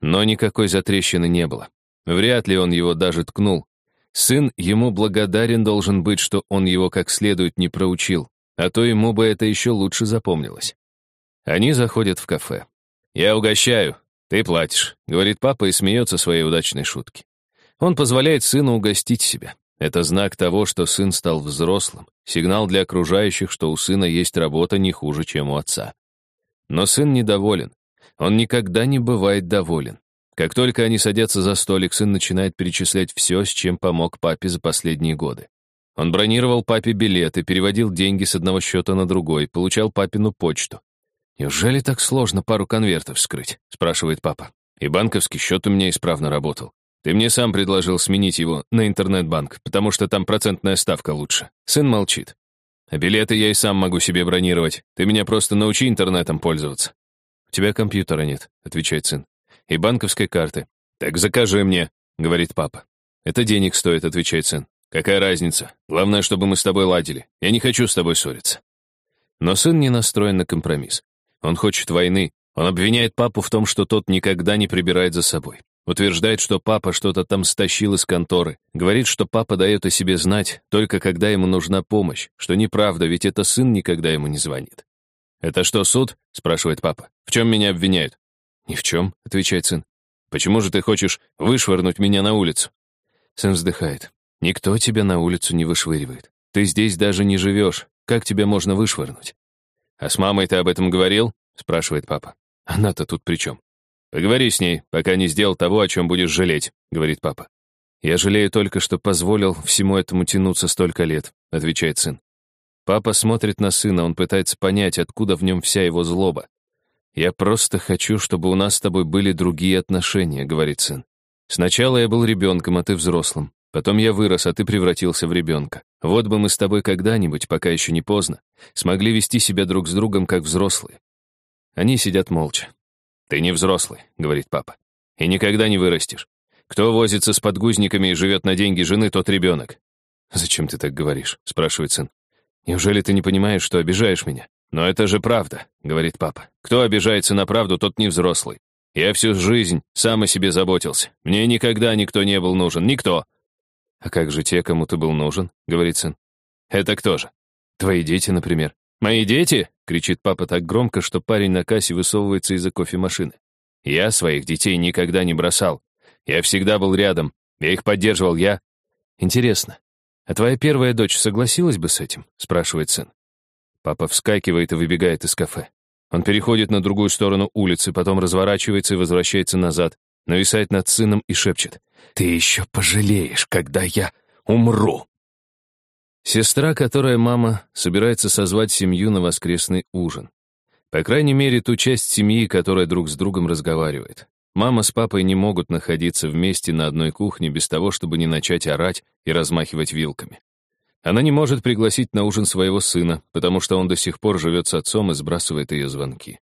Но никакой затрещины не было. Вряд ли он его даже ткнул. Сын ему благодарен должен быть, что он его как следует не проучил, а то ему бы это еще лучше запомнилось. Они заходят в кафе. «Я угощаю, ты платишь», — говорит папа и смеется своей удачной шутки. Он позволяет сыну угостить себя. Это знак того, что сын стал взрослым, сигнал для окружающих, что у сына есть работа не хуже, чем у отца. Но сын недоволен. Он никогда не бывает доволен. Как только они садятся за столик, сын начинает перечислять все, с чем помог папе за последние годы. Он бронировал папе билеты, переводил деньги с одного счета на другой, получал папину почту. «Неужели так сложно пару конвертов вскрыть?» — спрашивает папа. «И банковский счет у меня исправно работал. Ты мне сам предложил сменить его на интернет-банк, потому что там процентная ставка лучше. Сын молчит. А билеты я и сам могу себе бронировать. Ты меня просто научи интернетом пользоваться. У тебя компьютера нет, отвечает сын. И банковской карты. Так закажи мне, говорит папа. Это денег стоит, отвечает сын. Какая разница? Главное, чтобы мы с тобой ладили. Я не хочу с тобой ссориться. Но сын не настроен на компромисс. Он хочет войны. Он обвиняет папу в том, что тот никогда не прибирает за собой. Утверждает, что папа что-то там стащил из конторы. Говорит, что папа дает о себе знать, только когда ему нужна помощь. Что неправда, ведь это сын никогда ему не звонит. «Это что, суд?» — спрашивает папа. «В чем меня обвиняют?» «Ни в чем», — отвечает сын. «Почему же ты хочешь вышвырнуть меня на улицу?» Сын вздыхает. «Никто тебя на улицу не вышвыривает. Ты здесь даже не живешь. Как тебя можно вышвырнуть?» «А с мамой ты об этом говорил?» — спрашивает папа. «Она-то тут при чем?» «Поговори с ней, пока не сделал того, о чем будешь жалеть», — говорит папа. «Я жалею только, что позволил всему этому тянуться столько лет», — отвечает сын. Папа смотрит на сына, он пытается понять, откуда в нем вся его злоба. «Я просто хочу, чтобы у нас с тобой были другие отношения», — говорит сын. «Сначала я был ребенком, а ты взрослым. Потом я вырос, а ты превратился в ребенка. Вот бы мы с тобой когда-нибудь, пока еще не поздно, смогли вести себя друг с другом как взрослые». Они сидят молча. «Ты не взрослый», — говорит папа, — «и никогда не вырастешь. Кто возится с подгузниками и живет на деньги жены, тот ребенок». «Зачем ты так говоришь?» — спрашивает сын. «Неужели ты не понимаешь, что обижаешь меня?» «Но это же правда», — говорит папа. «Кто обижается на правду, тот не взрослый. Я всю жизнь сам о себе заботился. Мне никогда никто не был нужен. Никто». «А как же те, кому ты был нужен?» — говорит сын. «Это кто же?» «Твои дети, например». «Мои дети?» — кричит папа так громко, что парень на кассе высовывается из-за кофемашины. «Я своих детей никогда не бросал. Я всегда был рядом. Я их поддерживал, я...» «Интересно, а твоя первая дочь согласилась бы с этим?» — спрашивает сын. Папа вскакивает и выбегает из кафе. Он переходит на другую сторону улицы, потом разворачивается и возвращается назад, нависает над сыном и шепчет. «Ты еще пожалеешь, когда я умру!» Сестра, которая мама, собирается созвать семью на воскресный ужин. По крайней мере, ту часть семьи, которая друг с другом разговаривает. Мама с папой не могут находиться вместе на одной кухне без того, чтобы не начать орать и размахивать вилками. Она не может пригласить на ужин своего сына, потому что он до сих пор живет с отцом и сбрасывает ее звонки.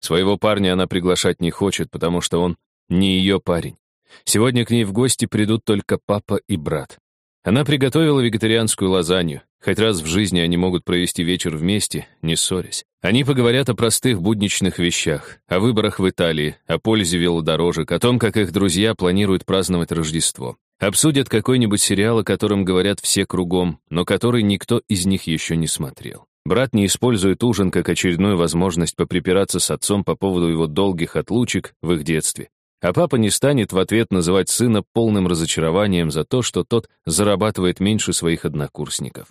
Своего парня она приглашать не хочет, потому что он не ее парень. Сегодня к ней в гости придут только папа и брат. Она приготовила вегетарианскую лазанью. Хоть раз в жизни они могут провести вечер вместе, не ссорясь. Они поговорят о простых будничных вещах, о выборах в Италии, о пользе велодорожек, о том, как их друзья планируют праздновать Рождество. Обсудят какой-нибудь сериал, о котором говорят все кругом, но который никто из них еще не смотрел. Брат не использует ужин как очередную возможность поприпираться с отцом по поводу его долгих отлучек в их детстве. А папа не станет в ответ называть сына полным разочарованием за то, что тот зарабатывает меньше своих однокурсников.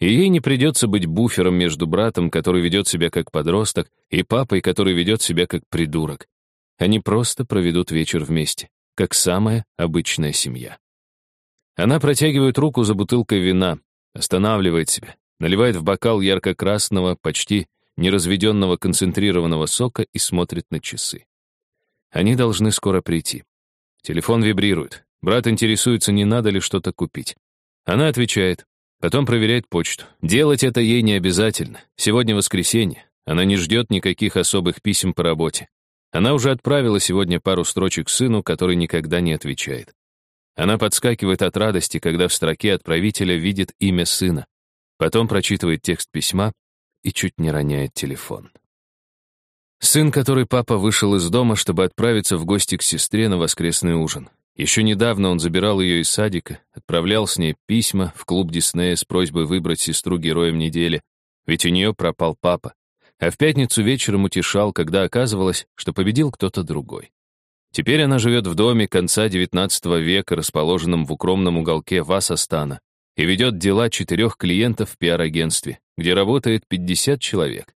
И ей не придется быть буфером между братом, который ведет себя как подросток, и папой, который ведет себя как придурок. Они просто проведут вечер вместе, как самая обычная семья. Она протягивает руку за бутылкой вина, останавливает себя, наливает в бокал ярко-красного, почти неразведенного концентрированного сока и смотрит на часы. Они должны скоро прийти. Телефон вибрирует. Брат интересуется, не надо ли что-то купить. Она отвечает. Потом проверяет почту. Делать это ей не обязательно. Сегодня воскресенье. Она не ждет никаких особых писем по работе. Она уже отправила сегодня пару строчек сыну, который никогда не отвечает. Она подскакивает от радости, когда в строке отправителя видит имя сына. Потом прочитывает текст письма и чуть не роняет телефон. Сын, который папа вышел из дома, чтобы отправиться в гости к сестре на воскресный ужин. Еще недавно он забирал ее из садика, отправлял с ней письма в клуб Диснея с просьбой выбрать сестру героем недели, ведь у нее пропал папа. А в пятницу вечером утешал, когда оказывалось, что победил кто-то другой. Теперь она живет в доме конца XIX века, расположенном в укромном уголке Васастана, и ведет дела четырех клиентов в пиар-агентстве, где работает 50 человек.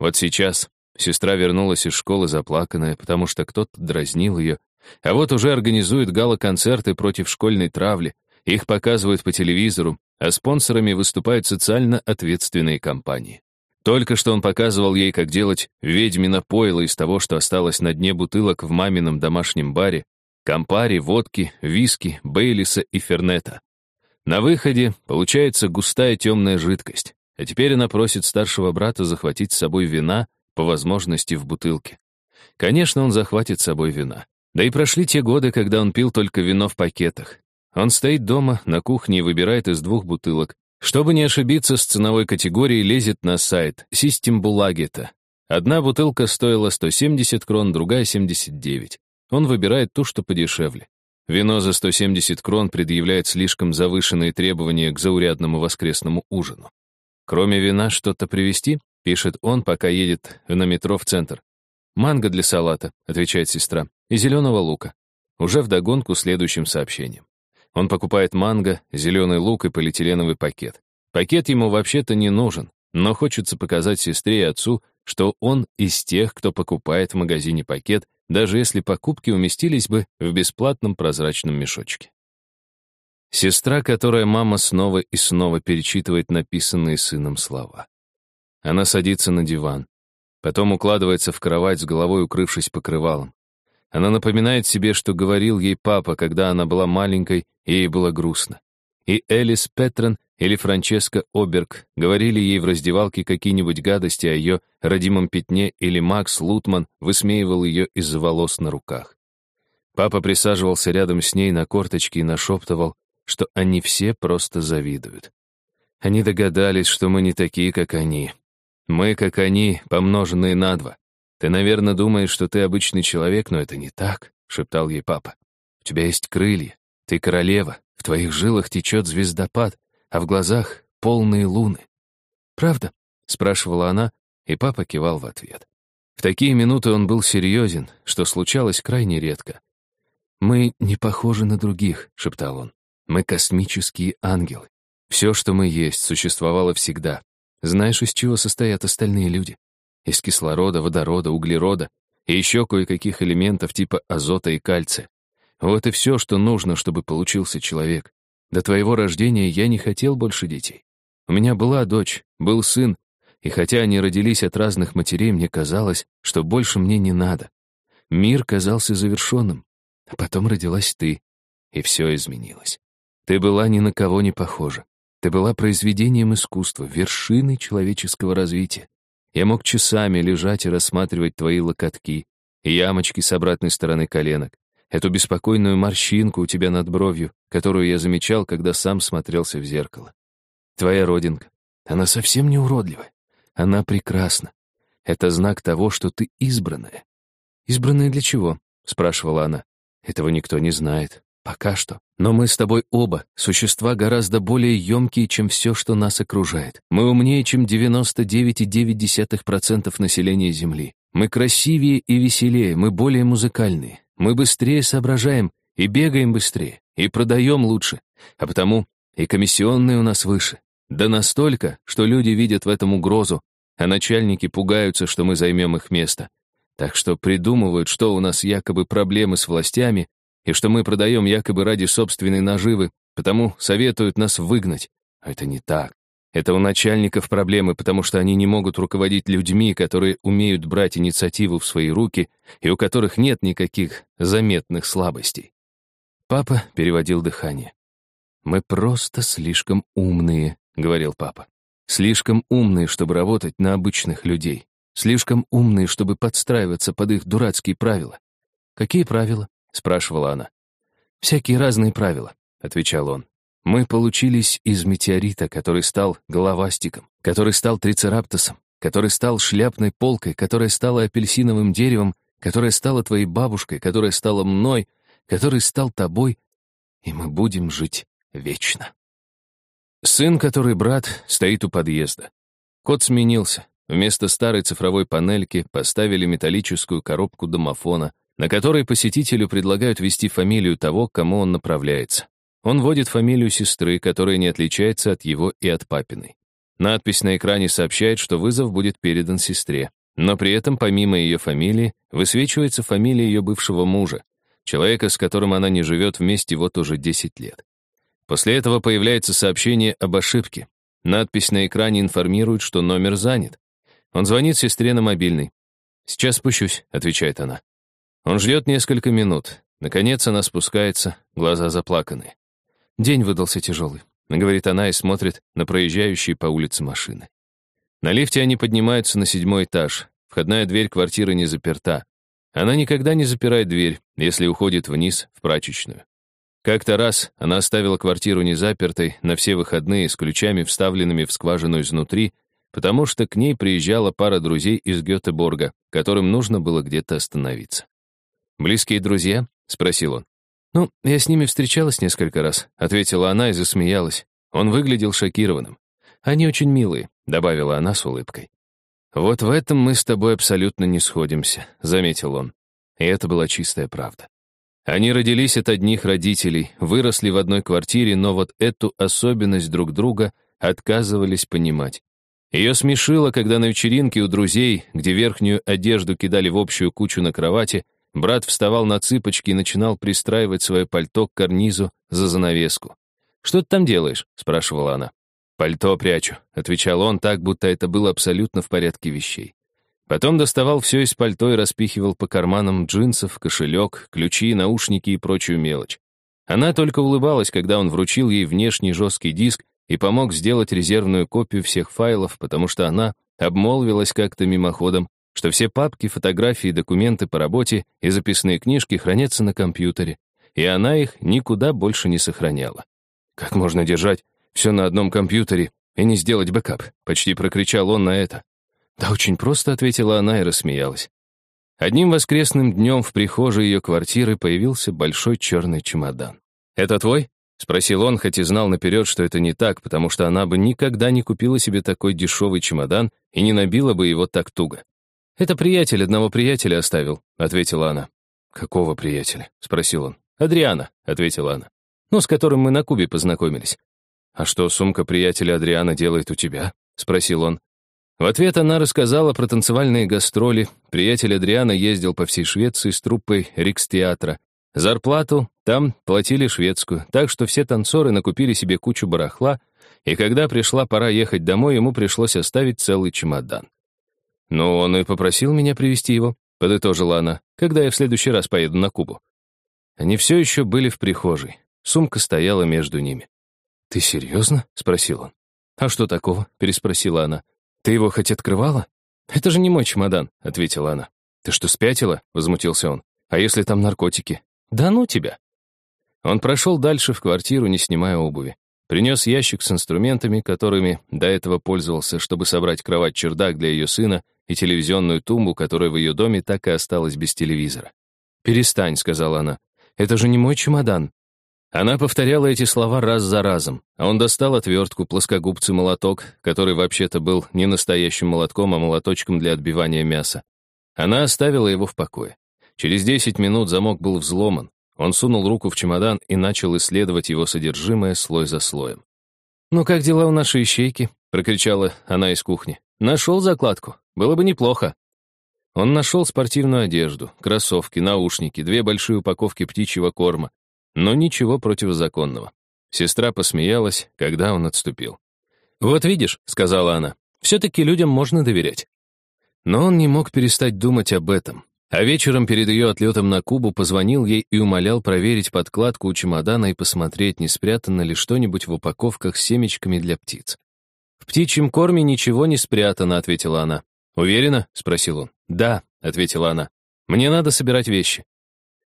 Вот сейчас сестра вернулась из школы заплаканная, потому что кто-то дразнил ее, а вот уже организует гала-концерты против школьной травли, их показывают по телевизору, а спонсорами выступают социально ответственные компании. Только что он показывал ей, как делать ведьмино пойло из того, что осталось на дне бутылок в мамином домашнем баре, компари, водки, виски, бейлиса и фернета. На выходе получается густая темная жидкость, а теперь она просит старшего брата захватить с собой вина, по возможности в бутылке. Конечно, он захватит с собой вина. Да и прошли те годы, когда он пил только вино в пакетах. Он стоит дома, на кухне и выбирает из двух бутылок. Чтобы не ошибиться с ценовой категорией, лезет на сайт Систембулагета. Одна бутылка стоила 170 крон, другая — 79. Он выбирает ту, что подешевле. Вино за 170 крон предъявляет слишком завышенные требования к заурядному воскресному ужину. Кроме вина что-то привезти, пишет он, пока едет на метро в центр. «Манго для салата», — отвечает сестра, — «и зеленого лука». Уже вдогонку следующим сообщением. Он покупает манго, зеленый лук и полиэтиленовый пакет. Пакет ему вообще-то не нужен, но хочется показать сестре и отцу, что он из тех, кто покупает в магазине пакет, даже если покупки уместились бы в бесплатном прозрачном мешочке. Сестра, которая мама снова и снова перечитывает написанные сыном слова. Она садится на диван, потом укладывается в кровать с головой укрывшись покрывалом. Она напоминает себе, что говорил ей папа, когда она была маленькой, и ей было грустно. И Элис Петрон или Франческа Оберг говорили ей в раздевалке какие-нибудь гадости о ее родимом пятне, или Макс Лутман высмеивал ее из-за волос на руках. Папа присаживался рядом с ней на корточке и нашептывал, что они все просто завидуют. Они догадались, что мы не такие, как они. Мы, как они, помноженные на два. «Ты, наверное, думаешь, что ты обычный человек, но это не так», — шептал ей папа. «У тебя есть крылья, ты королева, в твоих жилах течет звездопад, а в глазах полные луны». «Правда?» — спрашивала она, и папа кивал в ответ. В такие минуты он был серьезен, что случалось крайне редко. «Мы не похожи на других», — шептал он. «Мы космические ангелы. Все, что мы есть, существовало всегда. Знаешь, из чего состоят остальные люди? Из кислорода, водорода, углерода и еще кое-каких элементов типа азота и кальция. Вот и все, что нужно, чтобы получился человек. До твоего рождения я не хотел больше детей. У меня была дочь, был сын, и хотя они родились от разных матерей, мне казалось, что больше мне не надо. Мир казался завершенным. А потом родилась ты, и все изменилось. Ты была ни на кого не похожа. Ты была произведением искусства, вершиной человеческого развития. Я мог часами лежать и рассматривать твои локотки, ямочки с обратной стороны коленок, эту беспокойную морщинку у тебя над бровью, которую я замечал, когда сам смотрелся в зеркало. Твоя родинка, она совсем не уродливая. Она прекрасна. Это знак того, что ты избранная. «Избранная для чего?» — спрашивала она. «Этого никто не знает. Пока что. Но мы с тобой оба существа гораздо более емкие, чем все, что нас окружает. Мы умнее, чем 99,9% населения Земли. Мы красивее и веселее, мы более музыкальные. Мы быстрее соображаем и бегаем быстрее, и продаем лучше. А потому и комиссионные у нас выше. Да настолько, что люди видят в этом угрозу, а начальники пугаются, что мы займем их место. Так что придумывают, что у нас якобы проблемы с властями, и что мы продаем якобы ради собственной наживы, потому советуют нас выгнать. А это не так. Это у начальников проблемы, потому что они не могут руководить людьми, которые умеют брать инициативу в свои руки и у которых нет никаких заметных слабостей. Папа переводил дыхание. «Мы просто слишком умные», — говорил папа. «Слишком умные, чтобы работать на обычных людей. Слишком умные, чтобы подстраиваться под их дурацкие правила». «Какие правила?» — спрашивала она. «Всякие разные правила», — отвечал он. «Мы получились из метеорита, который стал головастиком, который стал трицераптосом, который стал шляпной полкой, которая стала апельсиновым деревом, которая стала твоей бабушкой, которая стала мной, который стал тобой, и мы будем жить вечно. Сын, который брат, стоит у подъезда. Код сменился. Вместо старой цифровой панельки поставили металлическую коробку домофона, на которой посетителю предлагают ввести фамилию того, к кому он направляется. Он вводит фамилию сестры, которая не отличается от его и от папиной. Надпись на экране сообщает, что вызов будет передан сестре. Но при этом, помимо ее фамилии, высвечивается фамилия ее бывшего мужа, человека, с которым она не живет вместе вот уже 10 лет. После этого появляется сообщение об ошибке. Надпись на экране информирует, что номер занят. Он звонит сестре на мобильный. «Сейчас спущусь», — отвечает она. Он ждет несколько минут. Наконец она спускается, глаза заплаканы. День выдался тяжелый, говорит она и смотрит на проезжающие по улице машины. На лифте они поднимаются на седьмой этаж. Входная дверь квартиры не заперта. Она никогда не запирает дверь, если уходит вниз в прачечную. Как-то раз она оставила квартиру незапертой на все выходные с ключами, вставленными в скважину изнутри, потому что к ней приезжала пара друзей из Гетеборга, которым нужно было где-то остановиться. «Близкие друзья?» — спросил он. «Ну, я с ними встречалась несколько раз», — ответила она и засмеялась. Он выглядел шокированным. «Они очень милые», — добавила она с улыбкой. «Вот в этом мы с тобой абсолютно не сходимся», — заметил он. И это была чистая правда. Они родились от одних родителей, выросли в одной квартире, но вот эту особенность друг друга отказывались понимать. Ее смешило, когда на вечеринке у друзей, где верхнюю одежду кидали в общую кучу на кровати, брат вставал на цыпочки и начинал пристраивать свое пальто к карнизу за занавеску. «Что ты там делаешь?» — спрашивала она. «Пальто прячу», — отвечал он так, будто это было абсолютно в порядке вещей. Потом доставал все из пальто и распихивал по карманам джинсов, кошелек, ключи, наушники и прочую мелочь. Она только улыбалась, когда он вручил ей внешний жесткий диск и помог сделать резервную копию всех файлов, потому что она обмолвилась как-то мимоходом, что все папки, фотографии, документы по работе и записные книжки хранятся на компьютере, и она их никуда больше не сохраняла. «Как можно держать все на одном компьютере и не сделать бэкап?» — почти прокричал он на это. «Да очень просто», — ответила она и рассмеялась. Одним воскресным днем в прихожей ее квартиры появился большой черный чемодан. «Это твой?» — спросил он, хоть и знал наперед, что это не так, потому что она бы никогда не купила себе такой дешевый чемодан и не набила бы его так туго. «Это приятель одного приятеля оставил», — ответила она. «Какого приятеля?» — спросил он. «Адриана», — ответила она. «Ну, с которым мы на Кубе познакомились». «А что сумка приятеля Адриана делает у тебя?» — спросил он. В ответ она рассказала про танцевальные гастроли. Приятель Адриана ездил по всей Швеции с труппой Рикс-театра. Зарплату там платили шведскую, так что все танцоры накупили себе кучу барахла, и когда пришла пора ехать домой, ему пришлось оставить целый чемодан. «Ну, он и попросил меня привезти его», — подытожила она, «когда я в следующий раз поеду на Кубу». Они все еще были в прихожей. Сумка стояла между ними. «Ты серьезно?» — спросил он. «А что такого?» — переспросила она. «Ты его хоть открывала?» «Это же не мой чемодан», — ответила она. «Ты что, спятила?» — возмутился он. «А если там наркотики?» «Да ну тебя!» Он прошел дальше в квартиру, не снимая обуви. Принес ящик с инструментами, которыми до этого пользовался, чтобы собрать кровать-чердак для ее сына и телевизионную тумбу, которая в ее доме так и осталась без телевизора. «Перестань», — сказала она. «Это же не мой чемодан». Она повторяла эти слова раз за разом, а он достал отвертку, плоскогубцы, молоток, который вообще-то был не настоящим молотком, а молоточком для отбивания мяса. Она оставила его в покое. Через десять минут замок был взломан. Он сунул руку в чемодан и начал исследовать его содержимое слой за слоем. «Ну как дела у нашей ищейки?» — прокричала она из кухни. «Нашел закладку. Было бы неплохо». Он нашел спортивную одежду, кроссовки, наушники, две большие упаковки птичьего корма, но ничего противозаконного. Сестра посмеялась, когда он отступил. «Вот видишь», — сказала она, — «все-таки людям можно доверять». Но он не мог перестать думать об этом. А вечером перед ее отлетом на Кубу позвонил ей и умолял проверить подкладку у чемодана и посмотреть, не спрятано ли что-нибудь в упаковках с семечками для птиц. «В птичьем корме ничего не спрятано», — ответила она. «Уверена?» — спросил он. «Да», — ответила она. «Мне надо собирать вещи».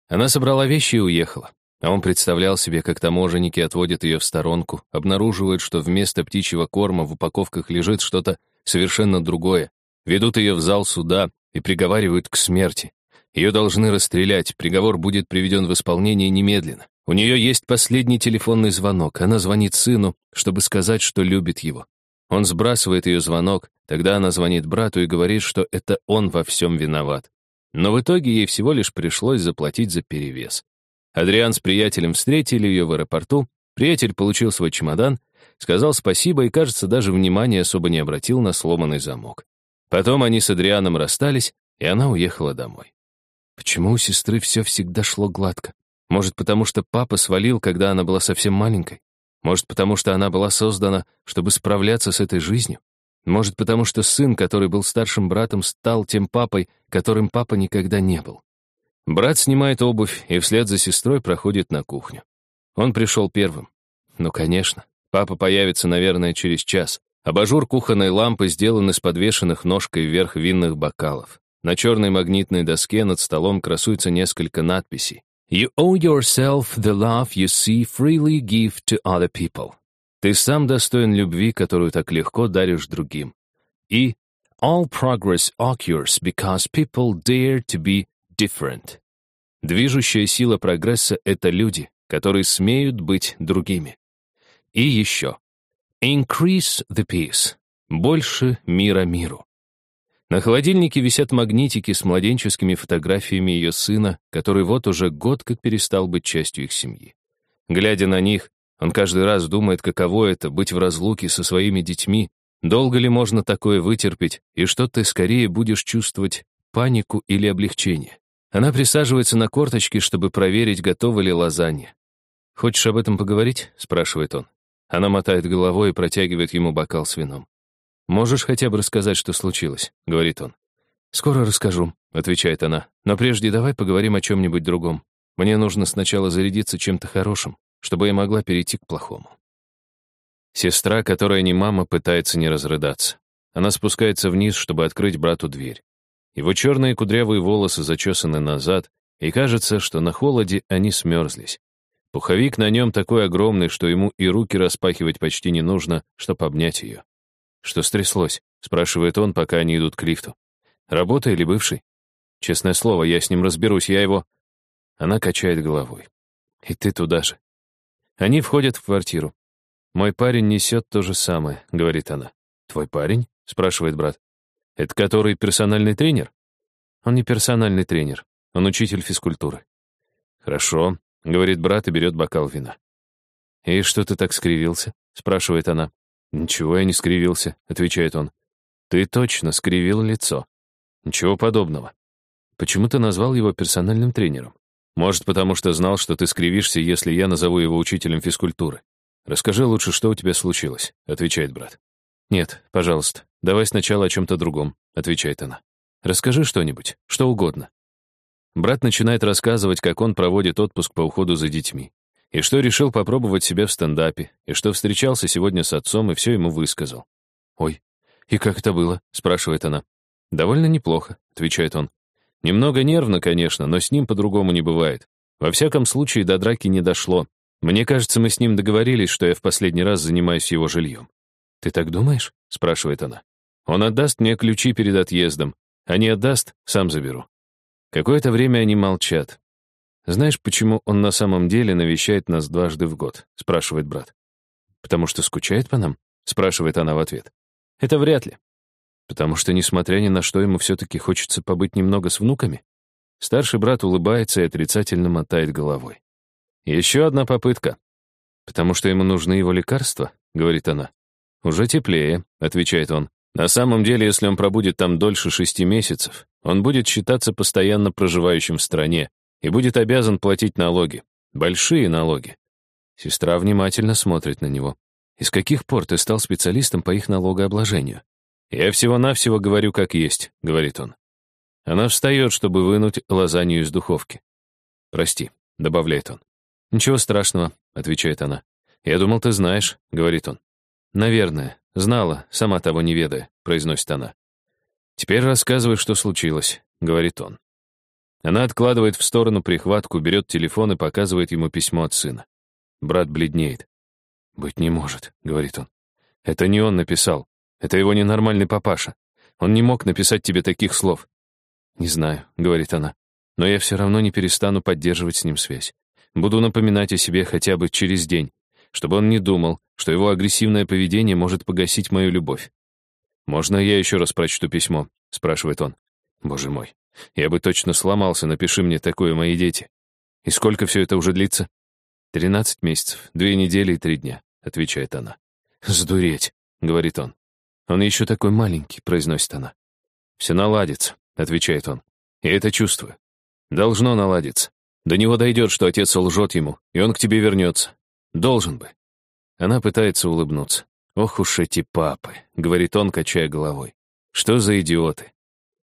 Она собрала вещи и уехала. А он представлял себе, как таможенники отводят ее в сторонку, обнаруживают, что вместо птичьего корма в упаковках лежит что-то совершенно другое. Ведут ее в зал суда и приговаривают к смерти. Ее должны расстрелять, приговор будет приведен в исполнение немедленно. У нее есть последний телефонный звонок. Она звонит сыну, чтобы сказать, что любит его. Он сбрасывает ее звонок, тогда она звонит брату и говорит, что это он во всем виноват. Но в итоге ей всего лишь пришлось заплатить за перевес. Адриан с приятелем встретили ее в аэропорту, приятель получил свой чемодан, сказал спасибо и, кажется, даже внимания особо не обратил на сломанный замок. Потом они с Адрианом расстались, и она уехала домой. Почему у сестры все всегда шло гладко? Может, потому что папа свалил, когда она была совсем маленькой? Может, потому что она была создана, чтобы справляться с этой жизнью? Может, потому что сын, который был старшим братом, стал тем папой, которым папа никогда не был? Брат снимает обувь и вслед за сестрой проходит на кухню. Он пришел первым. Ну, конечно. Папа появится, наверное, через час. Абажур кухонной лампы сделан из подвешенных ножкой вверх винных бокалов. На черной магнитной доске над столом красуется несколько надписей. You owe yourself the love you see freely give to other people. Ты сам достоин любви, которую так легко даришь другим. И all progress occurs because people dare to be different. Движущая сила прогресса — это люди, которые смеют быть другими. И еще. Increase the peace. Больше мира миру. На холодильнике висят магнитики с младенческими фотографиями ее сына, который вот уже год как перестал быть частью их семьи. Глядя на них, он каждый раз думает, каково это — быть в разлуке со своими детьми, долго ли можно такое вытерпеть, и что ты скорее будешь чувствовать панику или облегчение. Она присаживается на корточки, чтобы проверить, готова ли лазанья. «Хочешь об этом поговорить?» — спрашивает он. Она мотает головой и протягивает ему бокал с вином. «Можешь хотя бы рассказать, что случилось?» — говорит он. «Скоро расскажу», — отвечает она. «Но прежде давай поговорим о чем-нибудь другом. Мне нужно сначала зарядиться чем-то хорошим, чтобы я могла перейти к плохому». Сестра, которая не мама, пытается не разрыдаться. Она спускается вниз, чтобы открыть брату дверь. Его черные кудрявые волосы зачесаны назад, и кажется, что на холоде они смерзлись. Пуховик на нем такой огромный, что ему и руки распахивать почти не нужно, чтобы обнять ее. «Что стряслось?» — спрашивает он, пока они идут к лифту. «Работа или бывший?» «Честное слово, я с ним разберусь, я его...» Она качает головой. «И ты туда же». Они входят в квартиру. «Мой парень несет то же самое», — говорит она. «Твой парень?» — спрашивает брат. «Это который персональный тренер?» «Он не персональный тренер, он учитель физкультуры». «Хорошо», — говорит брат и берет бокал вина. «И что ты так скривился?» — спрашивает она. «Ничего я не скривился», — отвечает он. «Ты точно скривил лицо». «Ничего подобного». «Почему ты назвал его персональным тренером?» «Может, потому что знал, что ты скривишься, если я назову его учителем физкультуры. Расскажи лучше, что у тебя случилось», — отвечает брат. «Нет, пожалуйста, давай сначала о чем-то другом», — отвечает она. «Расскажи что-нибудь, что угодно». Брат начинает рассказывать, как он проводит отпуск по уходу за детьми и что решил попробовать себя в стендапе, и что встречался сегодня с отцом и все ему высказал. «Ой, и как это было?» — спрашивает она. «Довольно неплохо», — отвечает он. «Немного нервно, конечно, но с ним по-другому не бывает. Во всяком случае, до драки не дошло. Мне кажется, мы с ним договорились, что я в последний раз занимаюсь его жильем». «Ты так думаешь?» — спрашивает она. «Он отдаст мне ключи перед отъездом, а не отдаст, сам заберу». Какое-то время они молчат. «Знаешь, почему он на самом деле навещает нас дважды в год?» — спрашивает брат. «Потому что скучает по нам?» — спрашивает она в ответ. «Это вряд ли. Потому что, несмотря ни на что, ему все-таки хочется побыть немного с внуками?» Старший брат улыбается и отрицательно мотает головой. «Еще одна попытка. Потому что ему нужны его лекарства?» — говорит она. «Уже теплее», — отвечает он. «На самом деле, если он пробудет там дольше шести месяцев, он будет считаться постоянно проживающим в стране, и будет обязан платить налоги. Большие налоги. Сестра внимательно смотрит на него. «Из каких пор ты стал специалистом по их налогообложению?» «Я всего-навсего говорю как есть», — говорит он. Она встает, чтобы вынуть лазанью из духовки. «Прости», — добавляет он. «Ничего страшного», — отвечает она. «Я думал, ты знаешь», — говорит он. «Наверное, знала, сама того не ведая», — произносит она. «Теперь рассказывай, что случилось», — говорит он. Она откладывает в сторону прихватку, берет телефон и показывает ему письмо от сына. Брат бледнеет. «Быть не может», — говорит он. «Это не он написал. Это его ненормальный папаша. Он не мог написать тебе таких слов». «Не знаю», — говорит она, «но я все равно не перестану поддерживать с ним связь. Буду напоминать о себе хотя бы через день, чтобы он не думал, что его агрессивное поведение может погасить мою любовь. «Можно я еще раз прочту письмо?» — спрашивает он. «Боже мой, я бы точно сломался, напиши мне такое, мои дети. И сколько все это уже длится?» «Тринадцать месяцев, две недели и три дня», — отвечает она. «Сдуреть», — говорит он. «Он еще такой маленький», — произносит она. «Все наладится», — отвечает он. «Я это чувствую. Должно наладиться. До него дойдет, что отец лжет ему, и он к тебе вернется. Должен бы». Она пытается улыбнуться. «Ох уж эти папы», — говорит он, качая головой. «Что за идиоты?»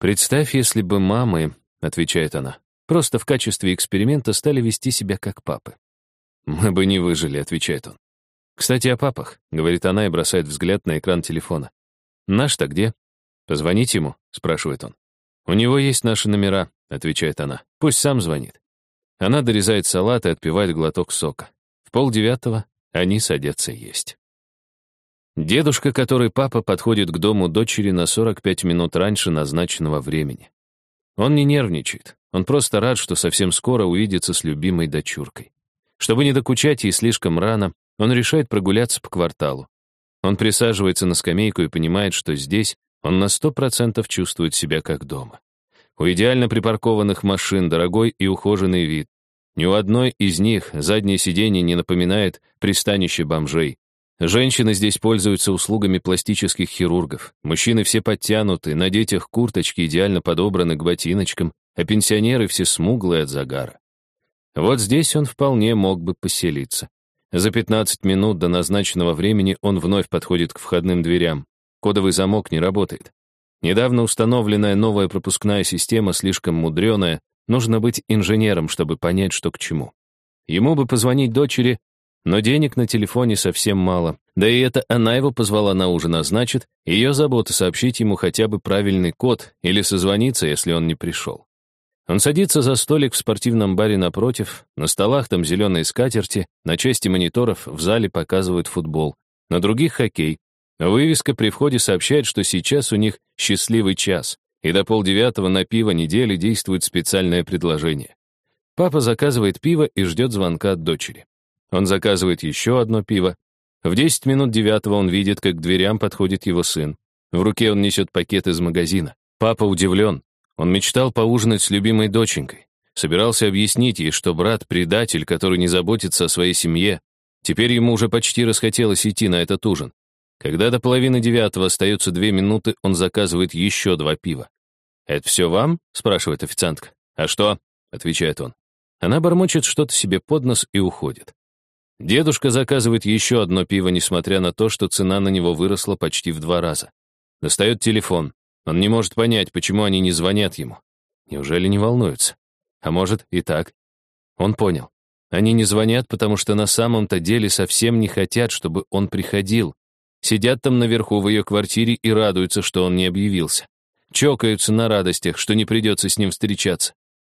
«Представь, если бы мамы», — отвечает она, «просто в качестве эксперимента стали вести себя как папы». «Мы бы не выжили», — отвечает он. «Кстати, о папах», — говорит она и бросает взгляд на экран телефона. «Наш-то где?» «Позвонить ему?» — спрашивает он. «У него есть наши номера», — отвечает она. «Пусть сам звонит». Она дорезает салат и отпивает глоток сока. В полдевятого они садятся есть. Дедушка, который папа, подходит к дому дочери на 45 минут раньше назначенного времени. Он не нервничает, он просто рад, что совсем скоро увидится с любимой дочуркой. Чтобы не докучать ей слишком рано, он решает прогуляться по кварталу. Он присаживается на скамейку и понимает, что здесь он на 100% чувствует себя как дома. У идеально припаркованных машин дорогой и ухоженный вид. Ни у одной из них заднее сиденье не напоминает пристанище бомжей. Женщины здесь пользуются услугами пластических хирургов. Мужчины все подтянуты, на детях курточки идеально подобраны к ботиночкам, а пенсионеры все смуглые от загара. Вот здесь он вполне мог бы поселиться. За 15 минут до назначенного времени он вновь подходит к входным дверям. Кодовый замок не работает. Недавно установленная новая пропускная система слишком мудреная, нужно быть инженером, чтобы понять, что к чему. Ему бы позвонить дочери, но денег на телефоне совсем мало. Да и это она его позвала на ужин, а значит, ее забота сообщить ему хотя бы правильный код или созвониться, если он не пришел. Он садится за столик в спортивном баре напротив, на столах там зеленые скатерти, на части мониторов в зале показывают футбол, на других — хоккей. Вывеска при входе сообщает, что сейчас у них счастливый час, и до полдевятого на пиво недели действует специальное предложение. Папа заказывает пиво и ждет звонка от дочери. Он заказывает еще одно пиво. В 10 минут девятого он видит, как к дверям подходит его сын. В руке он несет пакет из магазина. Папа удивлен. Он мечтал поужинать с любимой доченькой. Собирался объяснить ей, что брат — предатель, который не заботится о своей семье. Теперь ему уже почти расхотелось идти на этот ужин. Когда до половины девятого остается две минуты, он заказывает еще два пива. «Это все вам?» — спрашивает официантка. «А что?» — отвечает он. Она бормочет что-то себе под нос и уходит. Дедушка заказывает еще одно пиво, несмотря на то, что цена на него выросла почти в два раза. Достает телефон. Он не может понять, почему они не звонят ему. Неужели не волнуются? А может, и так. Он понял. Они не звонят, потому что на самом-то деле совсем не хотят, чтобы он приходил. Сидят там наверху в ее квартире и радуются, что он не объявился. Чокаются на радостях, что не придется с ним встречаться.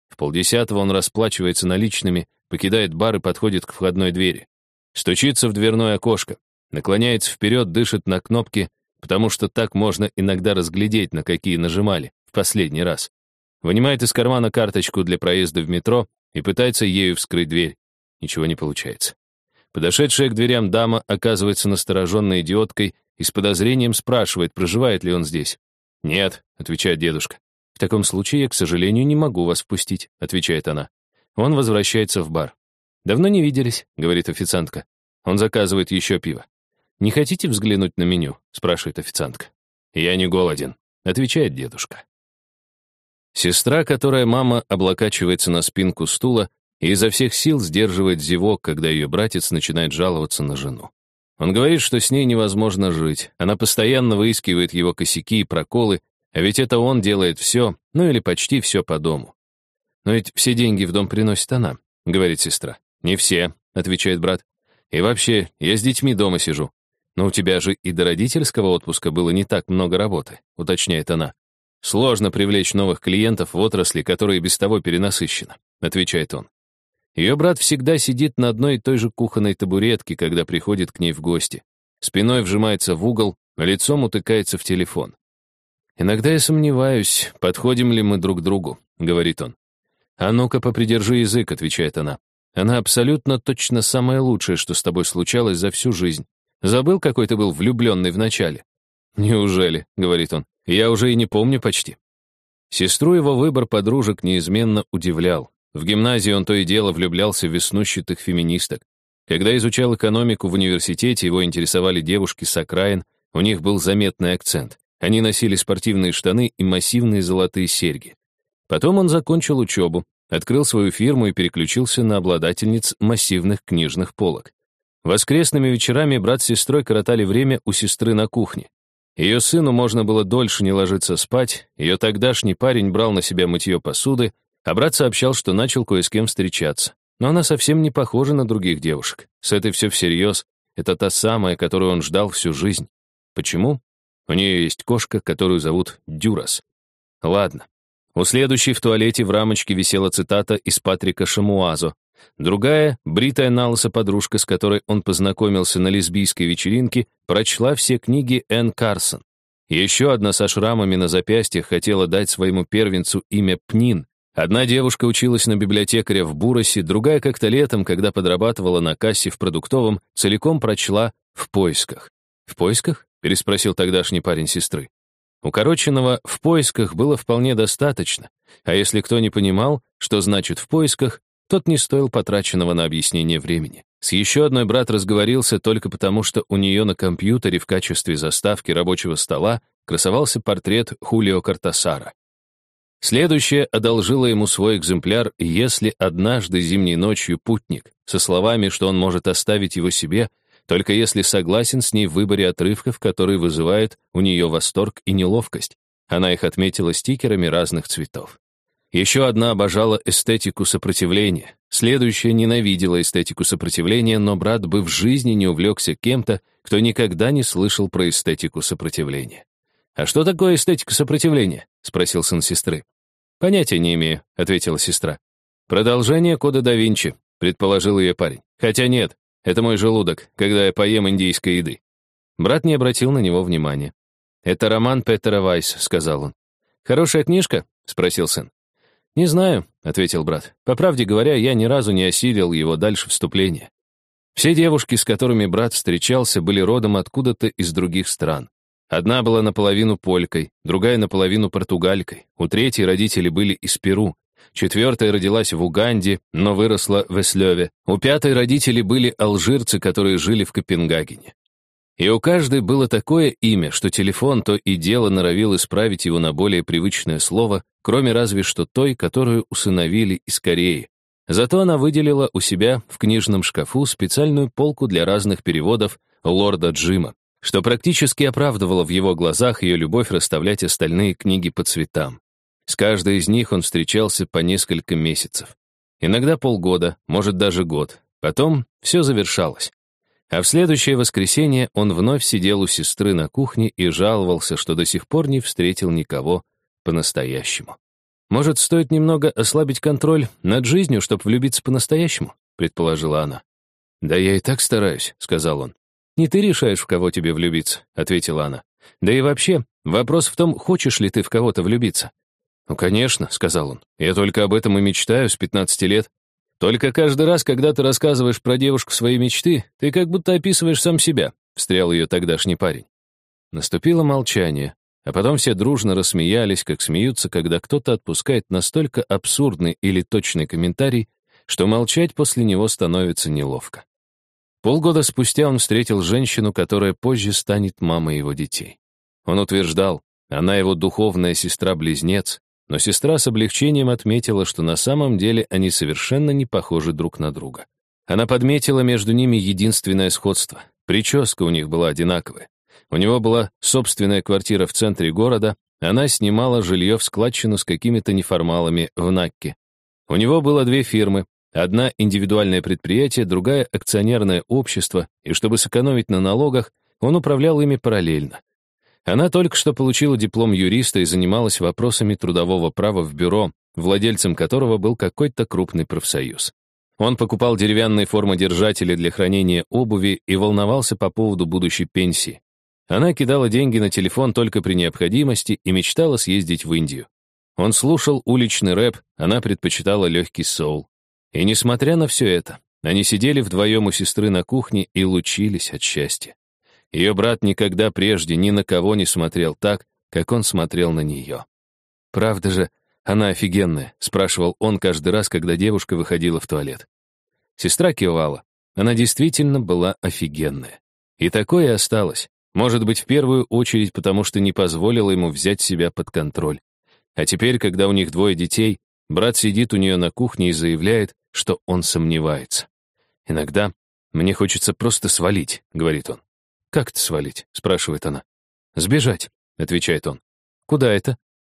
В полдесятого он расплачивается наличными, покидает бар и подходит к входной двери. Стучится в дверное окошко, наклоняется вперед, дышит на кнопки, потому что так можно иногда разглядеть, на какие нажимали в последний раз. Вынимает из кармана карточку для проезда в метро и пытается ею вскрыть дверь. Ничего не получается. Подошедшая к дверям дама оказывается настороженной идиоткой и с подозрением спрашивает, проживает ли он здесь. «Нет», — отвечает дедушка. «В таком случае я, к сожалению, не могу вас впустить», — отвечает она. Он возвращается в бар. «Давно не виделись», — говорит официантка. Он заказывает еще пиво. «Не хотите взглянуть на меню?» — спрашивает официантка. «Я не голоден», — отвечает дедушка. Сестра, которая мама облокачивается на спинку стула и изо всех сил сдерживает зевок, когда ее братец начинает жаловаться на жену. Он говорит, что с ней невозможно жить. Она постоянно выискивает его косяки и проколы, а ведь это он делает все, ну или почти все по дому. Но ведь все деньги в дом приносит она, говорит сестра. «Не все», — отвечает брат. «И вообще, я с детьми дома сижу. Но у тебя же и до родительского отпуска было не так много работы», — уточняет она. «Сложно привлечь новых клиентов в отрасли, которая без того перенасыщена», — отвечает он. Ее брат всегда сидит на одной и той же кухонной табуретке, когда приходит к ней в гости. Спиной вжимается в угол, лицом утыкается в телефон. «Иногда я сомневаюсь, подходим ли мы друг другу», — говорит он. «А ну-ка, попридержи язык», — отвечает она. «Она абсолютно точно самое лучшее, что с тобой случалось за всю жизнь. Забыл, какой ты был влюбленный вначале?» «Неужели?» — говорит он. «Я уже и не помню почти». Сестру его выбор подружек неизменно удивлял. В гимназии он то и дело влюблялся в веснущатых феминисток. Когда изучал экономику в университете, его интересовали девушки с окраин, у них был заметный акцент. Они носили спортивные штаны и массивные золотые серьги. Потом он закончил учебу, открыл свою фирму и переключился на обладательниц массивных книжных полок. Воскресными вечерами брат с сестрой коротали время у сестры на кухне. Ее сыну можно было дольше не ложиться спать, ее тогдашний парень брал на себя мытье посуды, а брат сообщал, что начал кое с кем встречаться. Но она совсем не похожа на других девушек. С этой все всерьез. Это та самая, которую он ждал всю жизнь. Почему? У нее есть кошка, которую зовут Дюрас. Ладно. У следующей в туалете в рамочке висела цитата из Патрика Шамуазо. Другая, бритая налысо подружка, с которой он познакомился на лесбийской вечеринке, прочла все книги Энн Карсон. Еще одна со шрамами на запястьях хотела дать своему первенцу имя Пнин. Одна девушка училась на библиотекаря в Буросе, другая как-то летом, когда подрабатывала на кассе в продуктовом, целиком прочла «В поисках». «В поисках?» переспросил тогдашний парень сестры. Укороченного «в поисках» было вполне достаточно, а если кто не понимал, что значит «в поисках», тот не стоил потраченного на объяснение времени. С еще одной брат разговорился только потому, что у нее на компьютере в качестве заставки рабочего стола красовался портрет Хулио Картасара. Следующее одолжила ему свой экземпляр «Если однажды зимней ночью путник» со словами, что он может оставить его себе, только если согласен с ней в выборе отрывков, которые вызывают у нее восторг и неловкость. Она их отметила стикерами разных цветов. Еще одна обожала эстетику сопротивления, следующая ненавидела эстетику сопротивления, но брат бы в жизни не увлекся кем-то, кто никогда не слышал про эстетику сопротивления. «А что такое эстетика сопротивления?» — спросил сын сестры. «Понятия не имею», — ответила сестра. «Продолжение кода да Винчи», — предположил ее парень. «Хотя нет, это мой желудок, когда я поем индийской еды». Брат не обратил на него внимания. «Это роман Петера Вайс», — сказал он. «Хорошая книжка?» — спросил сын. «Не знаю», — ответил брат. «По правде говоря, я ни разу не осилил его дальше вступления. Все девушки, с которыми брат встречался, были родом откуда-то из других стран. Одна была наполовину полькой, другая наполовину португалькой, у третьей родители были из Перу, четвертая родилась в Уганде, но выросла в Эслеве. У пятой родители были алжирцы, которые жили в Копенгагене. И у каждой было такое имя, что телефон то и дело норовил исправить его на более привычное слово, кроме разве что той, которую усыновили из Кореи. Зато она выделила у себя в книжном шкафу специальную полку для разных переводов лорда Джима, что практически оправдывало в его глазах ее любовь расставлять остальные книги по цветам. С каждой из них он встречался по несколько месяцев. Иногда полгода, может даже год. Потом все завершалось. А в следующее воскресенье он вновь сидел у сестры на кухне и жаловался, что до сих пор не встретил никого по-настоящему. «Может, стоит немного ослабить контроль над жизнью, чтобы влюбиться по-настоящему?» — предположила она. «Да я и так стараюсь», — сказал он. «Не ты решаешь, в кого тебе влюбиться», — ответила она. «Да и вообще, вопрос в том, хочешь ли ты в кого-то влюбиться. «Ну, конечно», — сказал он. «Я только об этом и мечтаю с 15 лет. Только каждый раз, когда ты рассказываешь про девушку своей мечты, ты как будто описываешь сам себя», — встрял ее тогдашний парень. Наступило молчание, а потом все дружно рассмеялись, как смеются, когда кто-то отпускает настолько абсурдный или точный комментарий, что молчать после него становится неловко. Полгода спустя он встретил женщину, которая позже станет мамой его детей. Он утверждал, она его духовная сестра-близнец, но сестра с облегчением отметила, что на самом деле они совершенно не похожи друг на друга. Она подметила между ними единственное сходство. Прическа у них была одинаковая. У него была собственная квартира в центре города, она снимала жилье в складчину с какими-то неформалами в Накке. У него было две фирмы, одна индивидуальное предприятие, другая акционерное общество, и чтобы сэкономить на налогах, он управлял ими параллельно. Она только что получила диплом юриста и занималась вопросами трудового права в бюро, владельцем которого был какой-то крупный профсоюз. Он покупал деревянные формодержатели для хранения обуви и волновался по поводу будущей пенсии. Она кидала деньги на телефон только при необходимости и мечтала съездить в Индию. Он слушал уличный рэп, она предпочитала легкий соул. И несмотря на все это, они сидели вдвоем у сестры на кухне и лучились от счастья. Ее брат никогда прежде ни на кого не смотрел так, как он смотрел на нее. «Правда же, она офигенная», — спрашивал он каждый раз, когда девушка выходила в туалет. Сестра кивала. Она действительно была офигенная. И такое и осталось. Может быть, в первую очередь, потому что не позволила ему взять себя под контроль. А теперь, когда у них двое детей, брат сидит у нее на кухне и заявляет, что он сомневается. «Иногда мне хочется просто свалить», — говорит он. «Как это свалить?» — спрашивает она. «Сбежать», — отвечает он. «Куда это?»